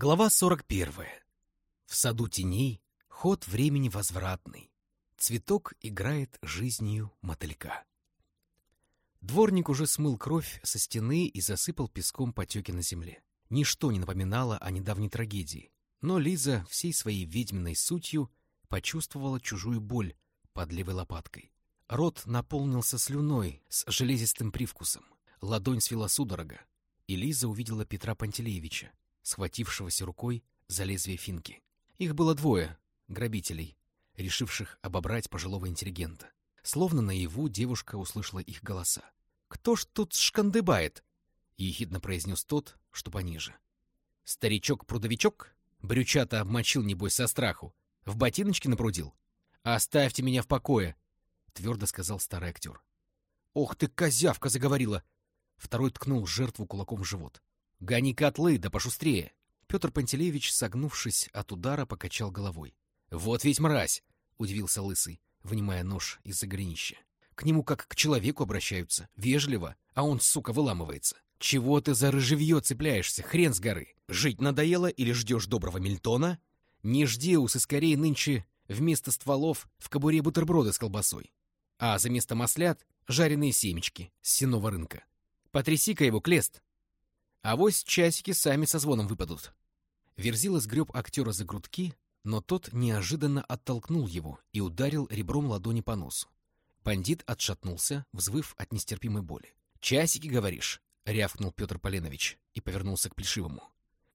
Глава 41. В саду теней ход времени возвратный. Цветок играет жизнью мотылька. Дворник уже смыл кровь со стены и засыпал песком потеки на земле. Ничто не напоминало о недавней трагедии, но Лиза всей своей ведьминой сутью почувствовала чужую боль под левой лопаткой. Рот наполнился слюной с железистым привкусом. Ладонь свела судорога, и Лиза увидела Петра Пантелеевича, схватившегося рукой за лезвие финки. Их было двое, грабителей, решивших обобрать пожилого интеллигента. Словно наяву девушка услышала их голоса. «Кто ж тут шкандыбает?» — ехидно произнес тот, что пониже. «Старичок-прудовичок? Брючата обмочил, небось, со страху. В ботиночки напрудил? Оставьте меня в покое!» — твердо сказал старый актер. «Ох ты, козявка!» — заговорила. Второй ткнул жертву кулаком в живот. «Гони котлы, да пошустрее!» Петр Пантелеевич, согнувшись от удара, покачал головой. «Вот ведь мразь!» — удивился Лысый, вынимая нож из-за голенища. К нему как к человеку обращаются, вежливо, а он, сука, выламывается. «Чего ты за рыжевье цепляешься, хрен с горы? Жить надоело или ждешь доброго Мильтона? Не жди, усы скорее нынче вместо стволов в кобуре бутерброды с колбасой, а за место маслят — жареные семечки с сеного рынка. Потряси-ка его, Клест, Авось часики сами со звоном выпадут. Верзила сгреб актера за грудки, но тот неожиданно оттолкнул его и ударил ребром ладони по носу. Бандит отшатнулся, взвыв от нестерпимой боли. «Часики, говоришь?» — рявкнул Петр Поленович и повернулся к Плешивому.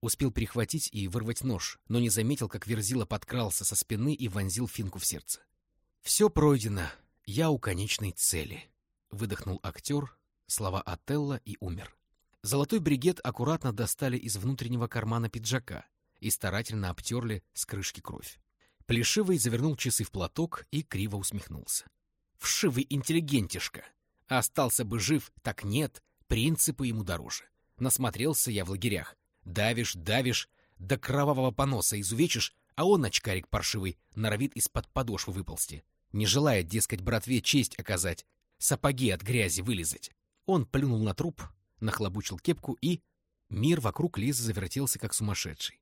Успел перехватить и вырвать нож, но не заметил, как Верзила подкрался со спины и вонзил финку в сердце. «Все пройдено. Я у конечной цели», — выдохнул актер слова Отелла и умер. Золотой бригет аккуратно достали из внутреннего кармана пиджака и старательно обтерли с крышки кровь. Плешивый завернул часы в платок и криво усмехнулся. «Вшивый интеллигентишка! Остался бы жив, так нет, принципы ему дороже. Насмотрелся я в лагерях. Давишь, давишь, до кровавого поноса изувечишь, а он, очкарик паршивый, норовит из-под подошвы выползти. Не желает, дескать, братве честь оказать, сапоги от грязи вылезать. Он плюнул на труп, нахлобучил кепку и... Мир вокруг Лизы завертелся, как сумасшедший.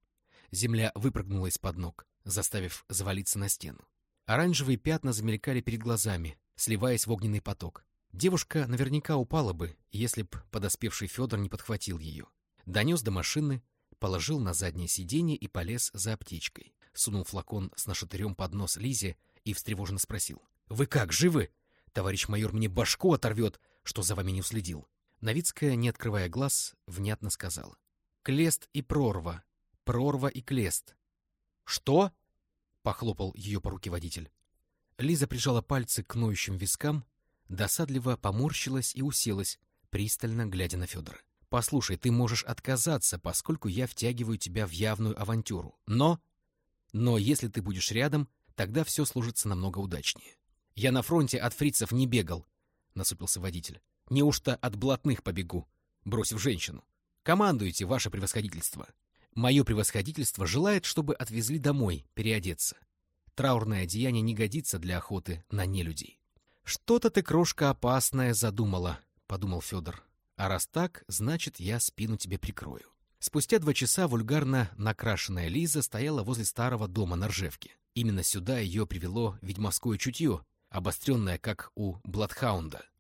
Земля выпрыгнула из-под ног, заставив завалиться на стену. Оранжевые пятна замелькали перед глазами, сливаясь в огненный поток. Девушка наверняка упала бы, если б подоспевший Федор не подхватил ее. Донес до машины, положил на заднее сиденье и полез за аптечкой. Сунул флакон с нашатырем под нос Лизе и встревоженно спросил. — Вы как, живы? Товарищ майор мне башку оторвет, что за вами не уследил. Новицкая, не открывая глаз, внятно сказала. «Клест и прорва. Прорва и клест». «Что?» — похлопал ее по руке водитель. Лиза прижала пальцы к ноющим вискам, досадливо поморщилась и уселась, пристально глядя на Федора. «Послушай, ты можешь отказаться, поскольку я втягиваю тебя в явную авантюру. Но... Но если ты будешь рядом, тогда все служится намного удачнее. Я на фронте от фрицев не бегал», — насупился водитель. Неужто от блатных побегу, бросив женщину? Командуйте, ваше превосходительство. Мое превосходительство желает, чтобы отвезли домой переодеться. Траурное одеяние не годится для охоты на нелюдей. Что-то ты, крошка, опасная задумала, подумал Федор. А раз так, значит, я спину тебе прикрою. Спустя два часа вульгарно накрашенная Лиза стояла возле старого дома на Ржевке. Именно сюда ее привело ведьмовское чутье, обостренное, как у Бладхаунда.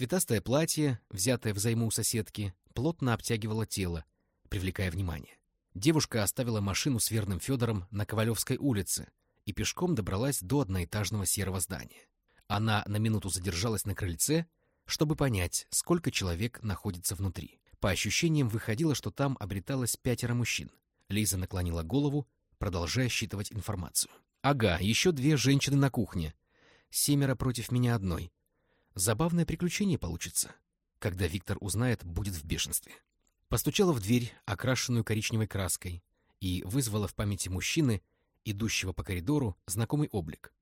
Цветастое платье, взятое взайму у соседки, плотно обтягивало тело, привлекая внимание. Девушка оставила машину с верным Федором на Ковалевской улице и пешком добралась до одноэтажного серого здания. Она на минуту задержалась на крыльце, чтобы понять, сколько человек находится внутри. По ощущениям выходило, что там обреталось пятеро мужчин. Лиза наклонила голову, продолжая считывать информацию. «Ага, еще две женщины на кухне. Семеро против меня одной. Забавное приключение получится. Когда Виктор узнает, будет в бешенстве. Постучала в дверь, окрашенную коричневой краской, и вызвала в памяти мужчины, идущего по коридору, знакомый облик.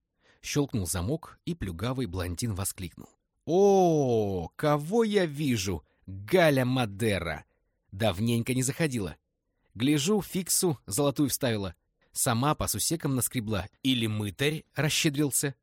Щелкнул замок, и плюгавый блондин воскликнул. «О, кого я вижу! Галя Мадера! Давненько не заходила. Гляжу, фиксу золотую вставила. Сама по сусекам наскребла. Или мытарь расщедрился.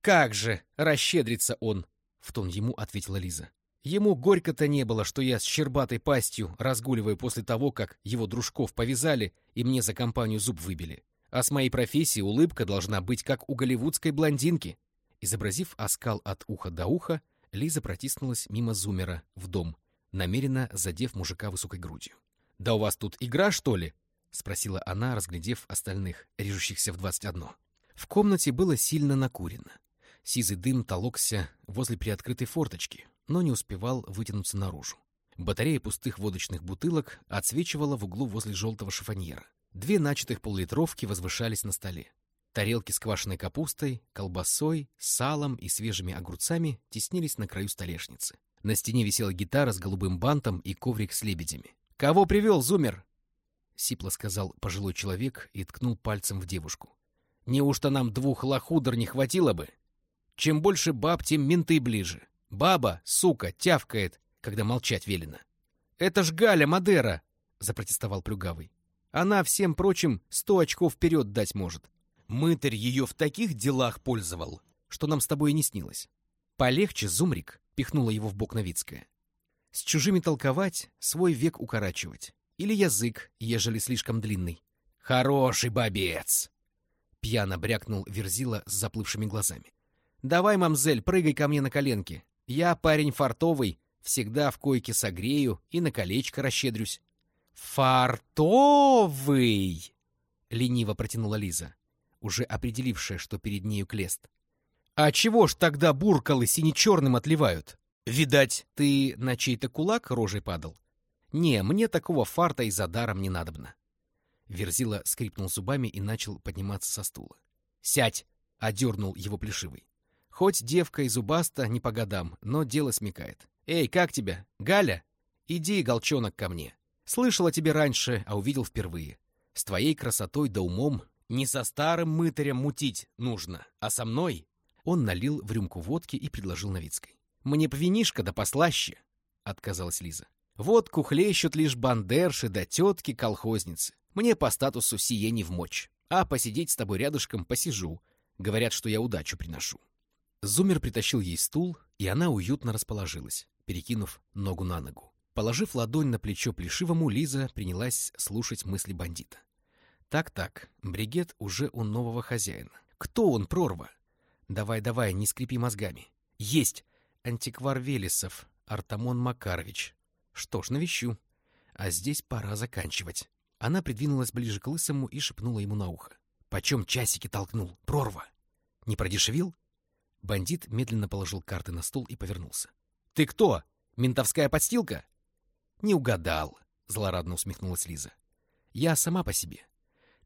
Как же расщедрится он! — в тон ему ответила Лиза. Ему горько-то не было, что я с щербатой пастью разгуливаю после того, как его дружков повязали и мне за компанию зуб выбили. А с моей профессией улыбка должна быть как у голливудской блондинки. Изобразив оскал от уха до уха, Лиза протиснулась мимо зумера в дом, намеренно задев мужика высокой грудью. «Да у вас тут игра, что ли?» — спросила она, разглядев остальных, режущихся в двадцать одно. В комнате было сильно накурено. Сизый дым толокся возле приоткрытой форточки, но не успевал вытянуться наружу. Батарея пустых водочных бутылок отсвечивала в углу возле желтого шифоньера. Две начатых поллитровки возвышались на столе. Тарелки с квашеной капустой, колбасой, салом и свежими огурцами теснились на краю столешницы. На стене висела гитара с голубым бантом и коврик с лебедями. «Кого привел, Зумер?» — сипло сказал пожилой человек и ткнул пальцем в девушку. «Неужто нам двух лохудр не хватило бы? Чем больше баб, тем менты ближе. Баба, сука, тявкает, когда молчать велено». «Это ж Галя Мадера!» — запротестовал Плюгавый. «Она всем прочим сто очков вперед дать может. Мытарь ее в таких делах пользовал, что нам с тобой и не снилось. Полегче, Зумрик, пихнула его в бок Новицкая. С чужими толковать, свой век укорачивать. Или язык, ежели слишком длинный. Хороший бобец! Пьяно брякнул Верзила с заплывшими глазами. Давай, мамзель, прыгай ко мне на коленки. Я парень фартовый, всегда в койке согрею и на колечко расщедрюсь. «Фартовый!» — лениво протянула Лиза уже определившая, что перед нею Клест. «А чего ж тогда буркалы сине-черным отливают? Видать, ты на чей-то кулак рожей падал? Не, мне такого фарта и за даром не надобно». Верзила скрипнул зубами и начал подниматься со стула. «Сядь!» — одернул его плешивый. «Хоть девка и зубаста не по годам, но дело смекает. Эй, как тебя? Галя? Иди, голчонок, ко мне. Слышал о тебе раньше, а увидел впервые. С твоей красотой да умом не со старым мытарем мутить нужно, а со мной. Он налил в рюмку водки и предложил Новицкой. «Мне повинишка да послаще», — отказалась Лиза. «Водку хлещут лишь бандерши да тетки-колхозницы. Мне по статусу сие не вмочь. А посидеть с тобой рядышком посижу. Говорят, что я удачу приношу». Зумер притащил ей стул, и она уютно расположилась, перекинув ногу на ногу. Положив ладонь на плечо Плешивому, Лиза принялась слушать мысли бандита. Так-так, бригет уже у нового хозяина. Кто он, прорва? Давай-давай, не скрипи мозгами. Есть! Антиквар Велесов, Артамон Макарович. Что ж, навещу. А здесь пора заканчивать. Она придвинулась ближе к Лысому и шепнула ему на ухо. «Почем часики толкнул? Прорва!» «Не продешевил?» Бандит медленно положил карты на стол и повернулся. «Ты кто? Ментовская подстилка?» «Не угадал», — злорадно усмехнулась Лиза. «Я сама по себе.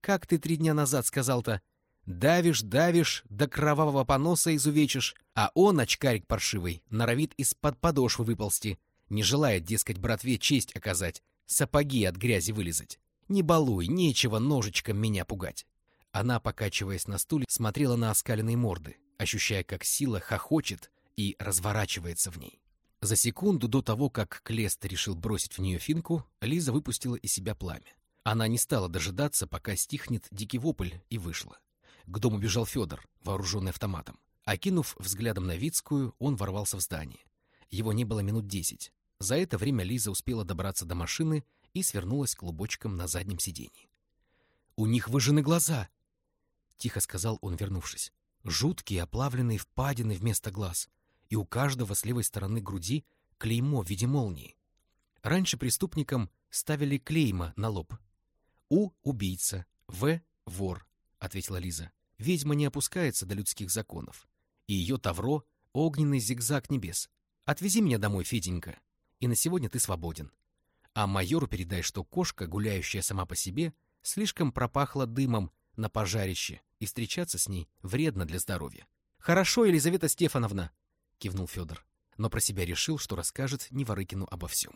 Как ты три дня назад сказал-то? Давишь, давишь, до кровавого поноса изувечишь, а он, очкарик паршивый, норовит из-под подошвы выползти, не желает, дескать, братве честь оказать, сапоги от грязи вылезать. Не балуй, нечего ножичком меня пугать. Она, покачиваясь на стуле, смотрела на оскаленные морды, ощущая, как сила хохочет и разворачивается в ней. За секунду до того, как Клест решил бросить в нее финку, Лиза выпустила из себя пламя. Она не стала дожидаться, пока стихнет дикий вопль, и вышла. К дому бежал Федор, вооруженный автоматом. Окинув взглядом на Вицкую, он ворвался в здание. Его не было минут десять. За это время Лиза успела добраться до машины и свернулась клубочком на заднем сиденье. «У них выжжены глаза!» — тихо сказал он, вернувшись. «Жуткие оплавленные впадины вместо глаз, и у каждого с левой стороны груди клеймо в виде молнии. Раньше преступникам ставили клейма на лоб, у — убийца, В — вор, — ответила Лиза. Ведьма не опускается до людских законов. И ее тавро — огненный зигзаг небес. Отвези меня домой, Феденька, и на сегодня ты свободен. А майору передай, что кошка, гуляющая сама по себе, слишком пропахла дымом на пожарище, и встречаться с ней вредно для здоровья. «Хорошо, Елизавета Стефановна!» — кивнул Федор, но про себя решил, что расскажет Неворыкину обо всем.